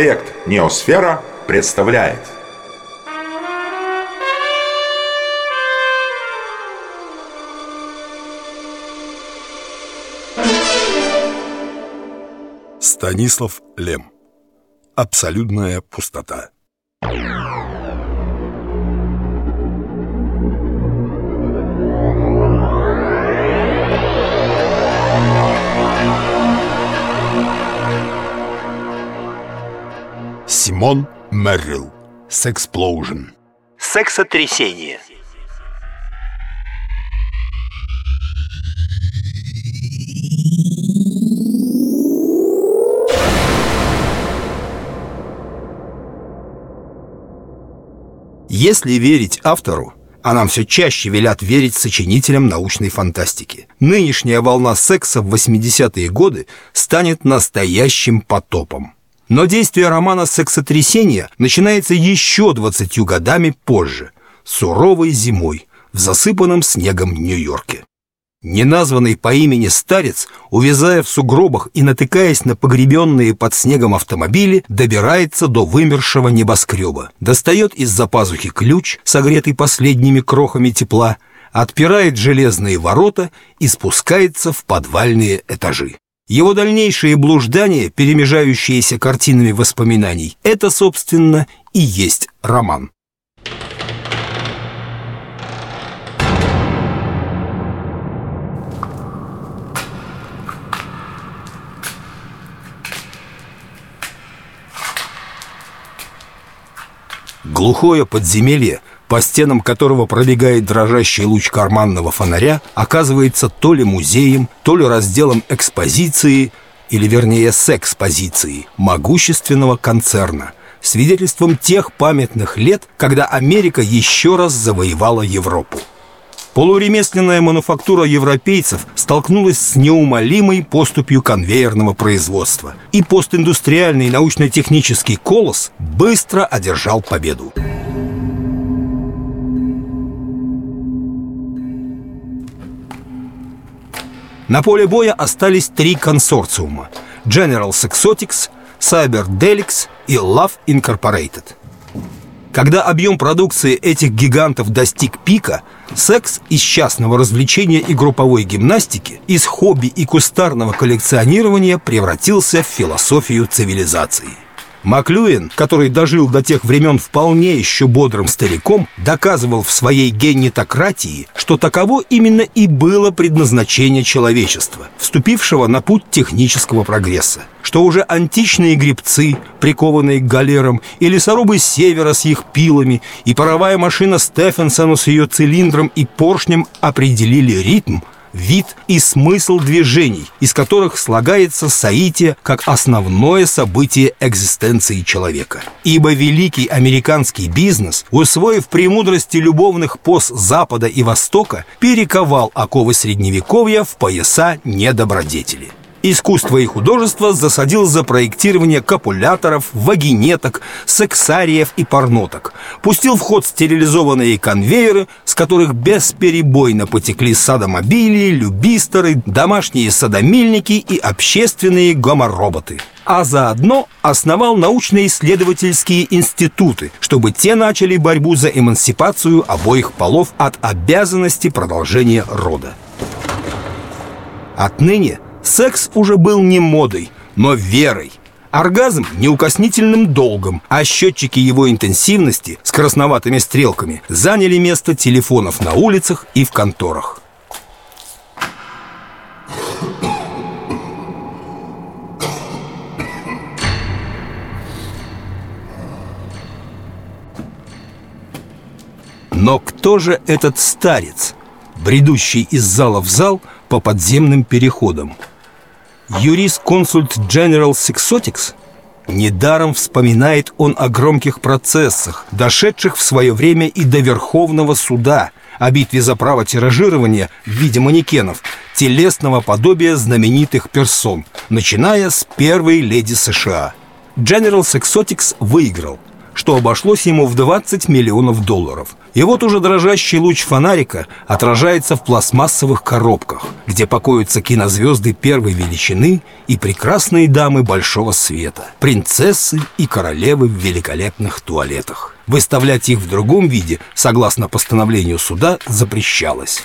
Проект «Неосфера» представляет. Станислав Лем. Абсолютная пустота Симон Меррилл Сексплоужен Сексотрясение Если верить автору, а нам все чаще велят верить сочинителям научной фантастики. Нынешняя волна секса в 80-е годы станет настоящим потопом. Но действие романа «Сексотрясение» начинается еще 20 годами позже, суровой зимой, в засыпанном снегом Нью-Йорке. Неназванный по имени старец, увязая в сугробах и натыкаясь на погребенные под снегом автомобили, добирается до вымершего небоскреба, достает из-за пазухи ключ, согретый последними крохами тепла, отпирает железные ворота и спускается в подвальные этажи. Его дальнейшие блуждания, перемежающиеся картинами воспоминаний, это, собственно, и есть роман. Глухое подземелье, по стенам которого пробегает дрожащий луч карманного фонаря, оказывается то ли музеем, то ли разделом экспозиции, или вернее секспозиции, могущественного концерна, свидетельством тех памятных лет, когда Америка еще раз завоевала Европу. Полуремесленная мануфактура европейцев столкнулась с неумолимой поступью конвейерного производства, и постиндустриальный научно-технический колосс быстро одержал победу. На поле боя остались три консорциума – General Sexotics, Cyberdelics и Love Incorporated – когда объем продукции этих гигантов достиг пика, секс из частного развлечения и групповой гимнастики, из хобби и кустарного коллекционирования превратился в философию цивилизации. Маклюин, который дожил до тех времен вполне еще бодрым стариком, доказывал в своей генетократии, что таково именно и было предназначение человечества, вступившего на путь технического прогресса, что уже античные гребцы, прикованные к галерам, и лесорубы севера с их пилами, и паровая машина Стефенсона с ее цилиндром и поршнем определили ритм – вид и смысл движений, из которых слагается соитие как основное событие экзистенции человека. Ибо великий американский бизнес, усвоив премудрости любовных поз Запада и Востока, перековал оковы Средневековья в пояса недобродетели. Искусство и художество засадил за проектирование копуляторов, вагинеток, сексариев и порноток. Пустил в ход стерилизованные конвейеры, с которых бесперебойно потекли садомобили, любисторы, домашние садомильники и общественные гомороботы. А заодно основал научно-исследовательские институты, чтобы те начали борьбу за эмансипацию обоих полов от обязанности продолжения рода. Отныне – Секс уже был не модой, но верой. Оргазм неукоснительным долгом, а счетчики его интенсивности с красноватыми стрелками заняли место телефонов на улицах и в конторах. Но кто же этот старец, бредущий из зала в зал по подземным переходам? Юрист-консульт General Sexotics Недаром вспоминает он о громких процессах, дошедших в свое время и до Верховного суда, о битве за право тиражирования в виде манекенов, телесного подобия знаменитых персон, начиная с первой леди США. General Sexotics выиграл, что обошлось ему в 20 миллионов долларов, И вот уже дрожащий луч фонарика отражается в пластмассовых коробках, где покоятся кинозвезды первой величины и прекрасные дамы большого света, принцессы и королевы в великолепных туалетах. Выставлять их в другом виде, согласно постановлению суда, запрещалось.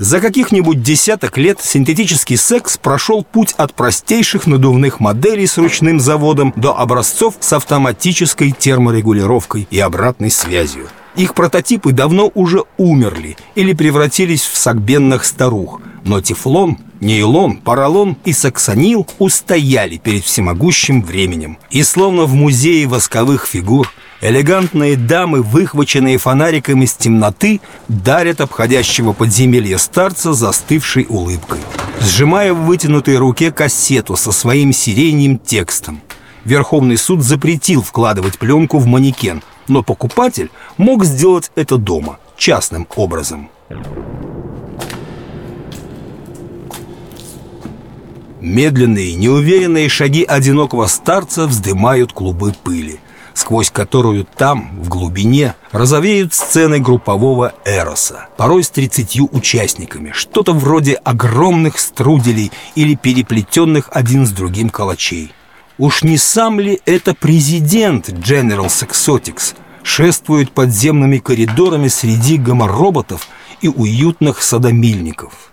За каких-нибудь десяток лет синтетический секс прошел путь от простейших надувных моделей с ручным заводом до образцов с автоматической терморегулировкой и обратной связью. Их прототипы давно уже умерли или превратились в сагбенных старух, но тефлон, нейлон, поролон и саксонил устояли перед всемогущим временем. И словно в музее восковых фигур – Элегантные дамы, выхваченные фонариком из темноты, дарят обходящего подземелья старца застывшей улыбкой, сжимая в вытянутой руке кассету со своим сиреньим текстом. Верховный суд запретил вкладывать пленку в манекен, но покупатель мог сделать это дома, частным образом. Медленные, неуверенные шаги одинокого старца вздымают клубы пыли – сквозь которую там, в глубине, розовеют сцены группового эроса, порой с 30 участниками, что-то вроде огромных струделей или переплетенных один с другим калачей. Уж не сам ли это президент General Sexotics шествует подземными коридорами среди гомороботов и уютных садомильников?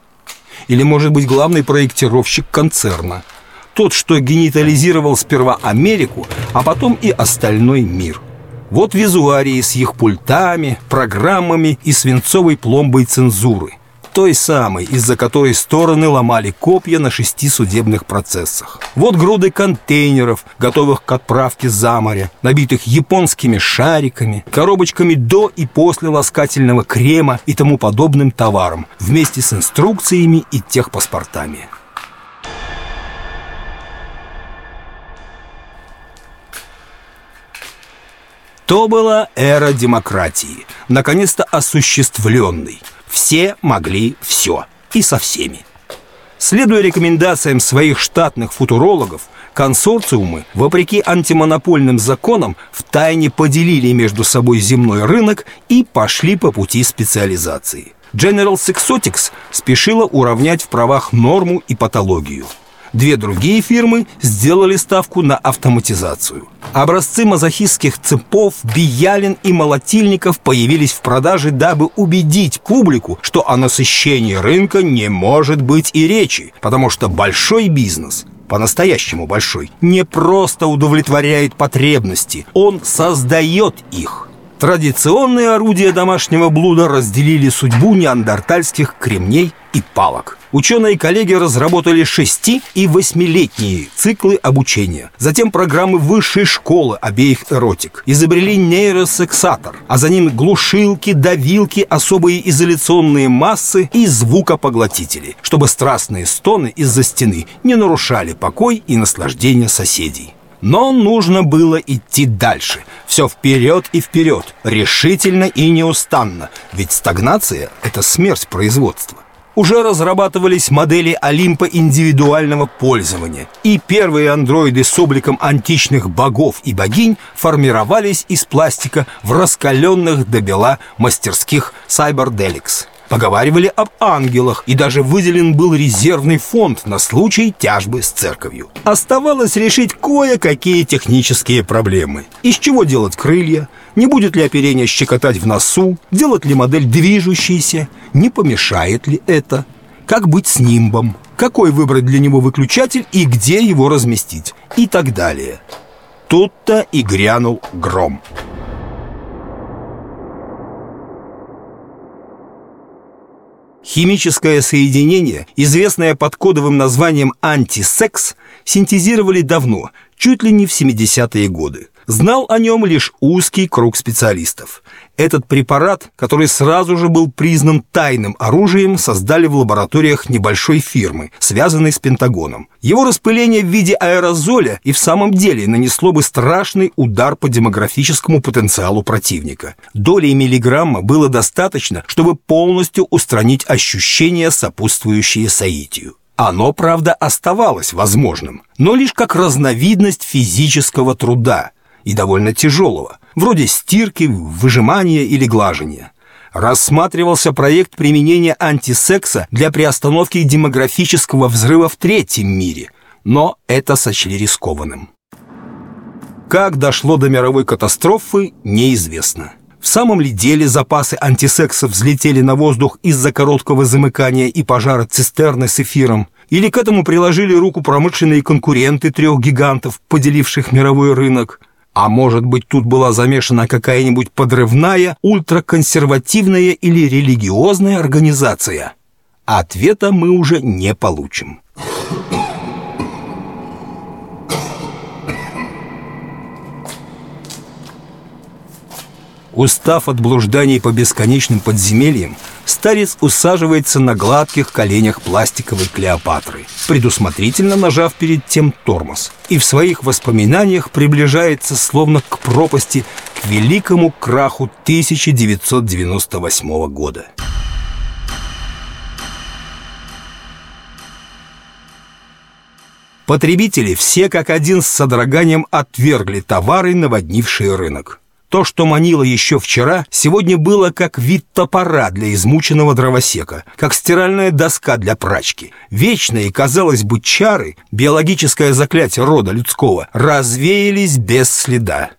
Или, может быть, главный проектировщик концерна – тот, что генитализировал сперва Америку, а потом и остальной мир. Вот визуарии с их пультами, программами и свинцовой пломбой цензуры. Той самой, из-за которой стороны ломали копья на шести судебных процессах. Вот груды контейнеров, готовых к отправке за море, набитых японскими шариками, коробочками до и после ласкательного крема и тому подобным товаром, вместе с инструкциями и техпаспортами. То была эра демократии, наконец-то осуществленной. Все могли все и со всеми. Следуя рекомендациям своих штатных футурологов, консорциумы, вопреки антимонопольным законам, втайне поделили между собой земной рынок и пошли по пути специализации. General Sexotics спешила уравнять в правах норму и патологию – Две другие фирмы сделали ставку на автоматизацию. Образцы мазохистских цепов, биялин и молотильников появились в продаже, дабы убедить публику, что о насыщении рынка не может быть и речи, потому что большой бизнес по-настоящему большой, не просто удовлетворяет потребности, он создает их. Традиционные орудия домашнего блуда разделили судьбу неандертальских кремней и палок. Ученые-коллеги разработали шести- и восьмилетние циклы обучения. Затем программы высшей школы обеих эротик. Изобрели нейросексатор, а за ним глушилки, давилки, особые изоляционные массы и звукопоглотители, чтобы страстные стоны из-за стены не нарушали покой и наслаждение соседей. Но нужно было идти дальше. Все вперед и вперед, решительно и неустанно. Ведь стагнация – это смерть производства. Уже разрабатывались модели Олимпа индивидуального пользования, и первые андроиды с обликом античных богов и богинь формировались из пластика в раскаленных до бела мастерских Cyberdelix. Поговаривали об ангелах, и даже выделен был резервный фонд на случай тяжбы с церковью. Оставалось решить кое-какие технические проблемы. Из чего делать крылья? Не будет ли оперение щекотать в носу? Делать ли модель движущейся? Не помешает ли это? Как быть с нимбом? Какой выбрать для него выключатель и где его разместить? И так далее. Тут-то и грянул гром. Химическое соединение, известное под кодовым названием антисекс, синтезировали давно, чуть ли не в 70-е годы. Знал о нем лишь узкий круг специалистов. Этот препарат, который сразу же был признан тайным оружием, создали в лабораториях небольшой фирмы, связанной с Пентагоном. Его распыление в виде аэрозоля и в самом деле нанесло бы страшный удар по демографическому потенциалу противника. Долей миллиграмма было достаточно, чтобы полностью устранить ощущения, сопутствующие соитию. Оно, правда, оставалось возможным, но лишь как разновидность физического труда – и довольно тяжелого, вроде стирки, выжимания или глажения. Рассматривался проект применения антисекса для приостановки демографического взрыва в третьем мире, но это сочли рискованным. Как дошло до мировой катастрофы, неизвестно. В самом ли деле запасы антисекса взлетели на воздух из-за короткого замыкания и пожара цистерны с эфиром? Или к этому приложили руку промышленные конкуренты трех гигантов, поделивших мировой рынок? А может быть, тут была замешана какая-нибудь подрывная, ультраконсервативная или религиозная организация? Ответа мы уже не получим. Устав от блужданий по бесконечным подземельям, старец усаживается на гладких коленях пластиковой Клеопатры, предусмотрительно нажав перед тем тормоз, и в своих воспоминаниях приближается словно к пропасти к великому краху 1998 года. Потребители все как один с содроганием отвергли товары, наводнившие рынок. То, что манило еще вчера, сегодня было как вид топора для измученного дровосека, как стиральная доска для прачки. Вечные, казалось бы, чары, биологическое заклятие рода людского, развеялись без следа.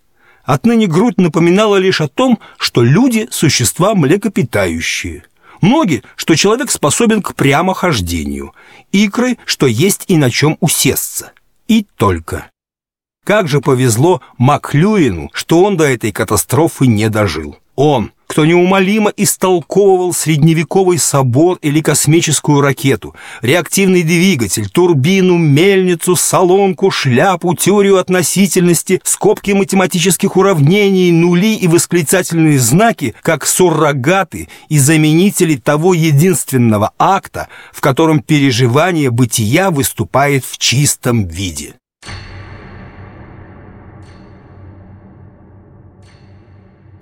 Отныне грудь напоминала лишь о том, что люди – существа млекопитающие. Ноги, что человек способен к прямохождению. Икры, что есть и на чем усесться. И только. Как же повезло Маклюину, что он до этой катастрофы не дожил. Он, кто неумолимо истолковывал средневековый собор или космическую ракету, реактивный двигатель, турбину, мельницу, солонку, шляпу, теорию относительности, скобки математических уравнений, нули и восклицательные знаки, как суррогаты и заменители того единственного акта, в котором переживание бытия выступает в чистом виде.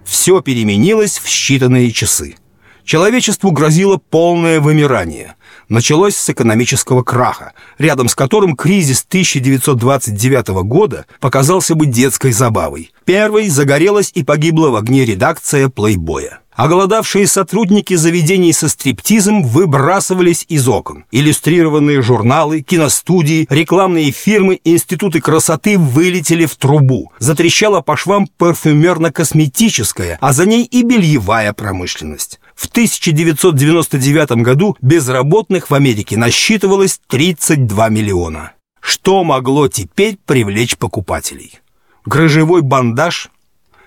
Все переменилось в считанные часы. Человечеству грозило полное вымирание. Началось с экономического краха, рядом с которым кризис 1929 года показался бы детской забавой. Первой загорелась и погибла в огне редакция «Плейбоя». Оголодавшие сотрудники заведений со стриптизом выбрасывались из окон. Иллюстрированные журналы, киностудии, рекламные фирмы, институты красоты вылетели в трубу. Затрещала по швам парфюмерно-косметическая, а за ней и бельевая промышленность. В 1999 году безработных в Америке насчитывалось 32 миллиона. Что могло теперь привлечь покупателей? Грыжевой бандаж?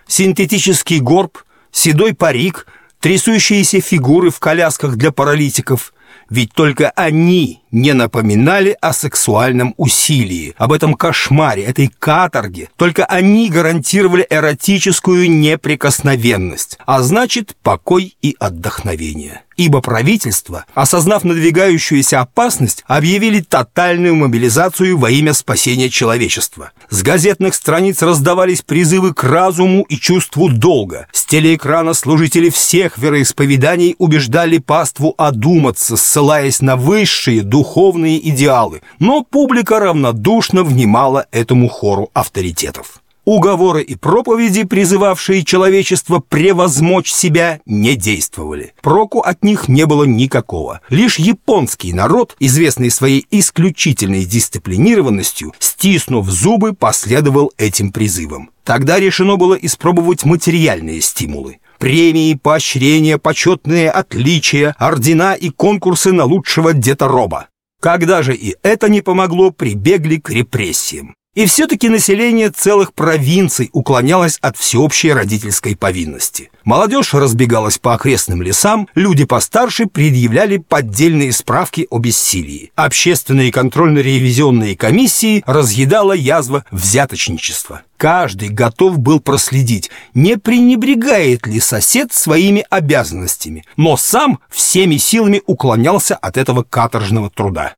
Синтетический горб – седой парик, трясущиеся фигуры в колясках для паралитиков. Ведь только они не напоминали о сексуальном усилии, об этом кошмаре, этой каторге. Только они гарантировали эротическую неприкосновенность, а значит, покой и отдохновение ибо правительство, осознав надвигающуюся опасность, объявили тотальную мобилизацию во имя спасения человечества. С газетных страниц раздавались призывы к разуму и чувству долга. С телеэкрана служители всех вероисповеданий убеждали паству одуматься, ссылаясь на высшие духовные идеалы, но публика равнодушно внимала этому хору авторитетов. Уговоры и проповеди, призывавшие человечество превозмочь себя, не действовали. Проку от них не было никакого. Лишь японский народ, известный своей исключительной дисциплинированностью, стиснув зубы, последовал этим призывам. Тогда решено было испробовать материальные стимулы. Премии, поощрения, почетные отличия, ордена и конкурсы на лучшего детороба. Когда же и это не помогло, прибегли к репрессиям. И все-таки население целых провинций уклонялось от всеобщей родительской повинности. Молодежь разбегалась по окрестным лесам, люди постарше предъявляли поддельные справки о бессилии. Общественные контрольно-ревизионные комиссии разъедала язва взяточничества. Каждый готов был проследить, не пренебрегает ли сосед своими обязанностями, но сам всеми силами уклонялся от этого каторжного труда.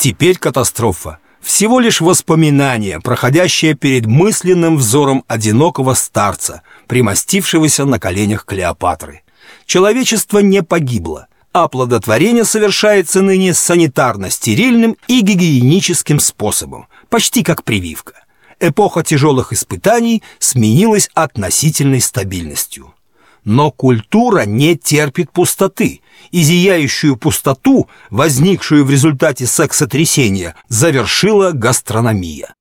Теперь катастрофа. Всего лишь воспоминание, проходящее перед мысленным взором одинокого старца, примостившегося на коленях Клеопатры. Человечество не погибло. оплодотворение совершается ныне санитарно-стерильным и гигиеническим способом, почти как прививка. Эпоха тяжелых испытаний сменилась относительной стабильностью. Но культура не терпит пустоты, и зияющую пустоту, возникшую в результате сексотрясения, завершила гастрономия.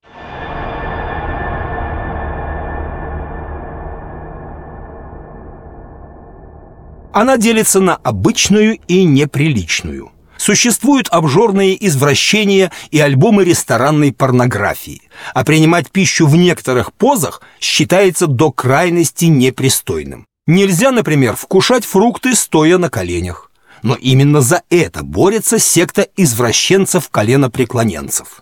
Она делится на обычную и неприличную. Существуют обжорные извращения и альбомы ресторанной порнографии, а принимать пищу в некоторых позах считается до крайности непристойным. Нельзя, например, вкушать фрукты, стоя на коленях. Но именно за это борется секта извращенцев-коленопреклоненцев.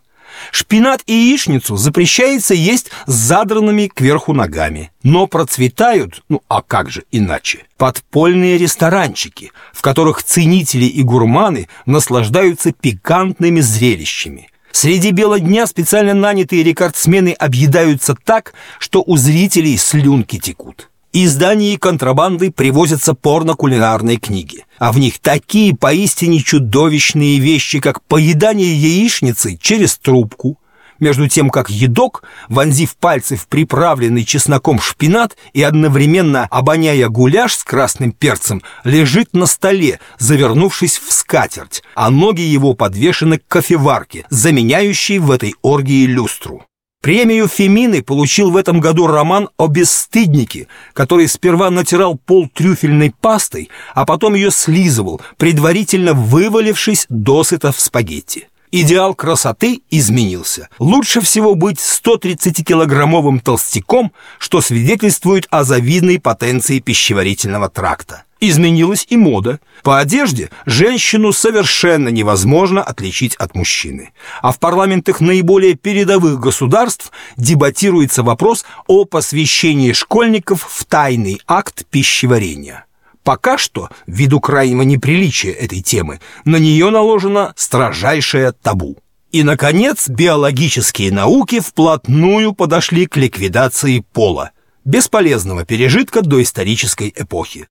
Шпинат и яичницу запрещается есть с задранными кверху ногами. Но процветают, ну а как же иначе, подпольные ресторанчики, в которых ценители и гурманы наслаждаются пикантными зрелищами. Среди бела дня специально нанятые рекордсмены объедаются так, что у зрителей слюнки текут. Из Дании контрабандой привозятся порно-кулинарные книги, а в них такие поистине чудовищные вещи, как поедание яичницы через трубку, между тем как едок, вонзив пальцы в приправленный чесноком шпинат и одновременно обоняя гуляш с красным перцем, лежит на столе, завернувшись в скатерть, а ноги его подвешены к кофеварке, заменяющей в этой оргии люстру. Премию Фемины получил в этом году роман о бесстыднике, который сперва натирал пол трюфельной пастой, а потом ее слизывал, предварительно вывалившись досыта в спагетти. Идеал красоты изменился. Лучше всего быть 130-килограммовым толстяком, что свидетельствует о завидной потенции пищеварительного тракта. Изменилась и мода. По одежде женщину совершенно невозможно отличить от мужчины. А в парламентах наиболее передовых государств дебатируется вопрос о посвящении школьников в тайный акт пищеварения. Пока что, ввиду крайнего неприличия этой темы, на нее наложено строжайшее табу. И, наконец, биологические науки вплотную подошли к ликвидации пола, бесполезного пережитка доисторической эпохи.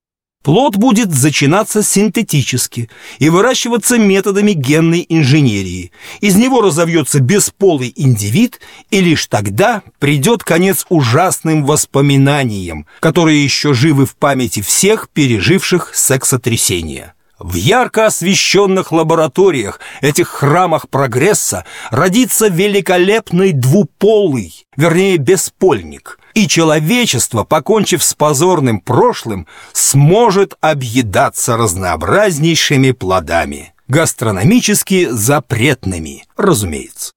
Плод будет зачинаться синтетически и выращиваться методами генной инженерии. Из него разовьется бесполый индивид, и лишь тогда придет конец ужасным воспоминаниям, которые еще живы в памяти всех переживших сексотрясение. В ярко освещенных лабораториях, этих храмах прогресса, родится великолепный двуполый, вернее, беспольник – и человечество, покончив с позорным прошлым, сможет объедаться разнообразнейшими плодами, гастрономически запретными, разумеется.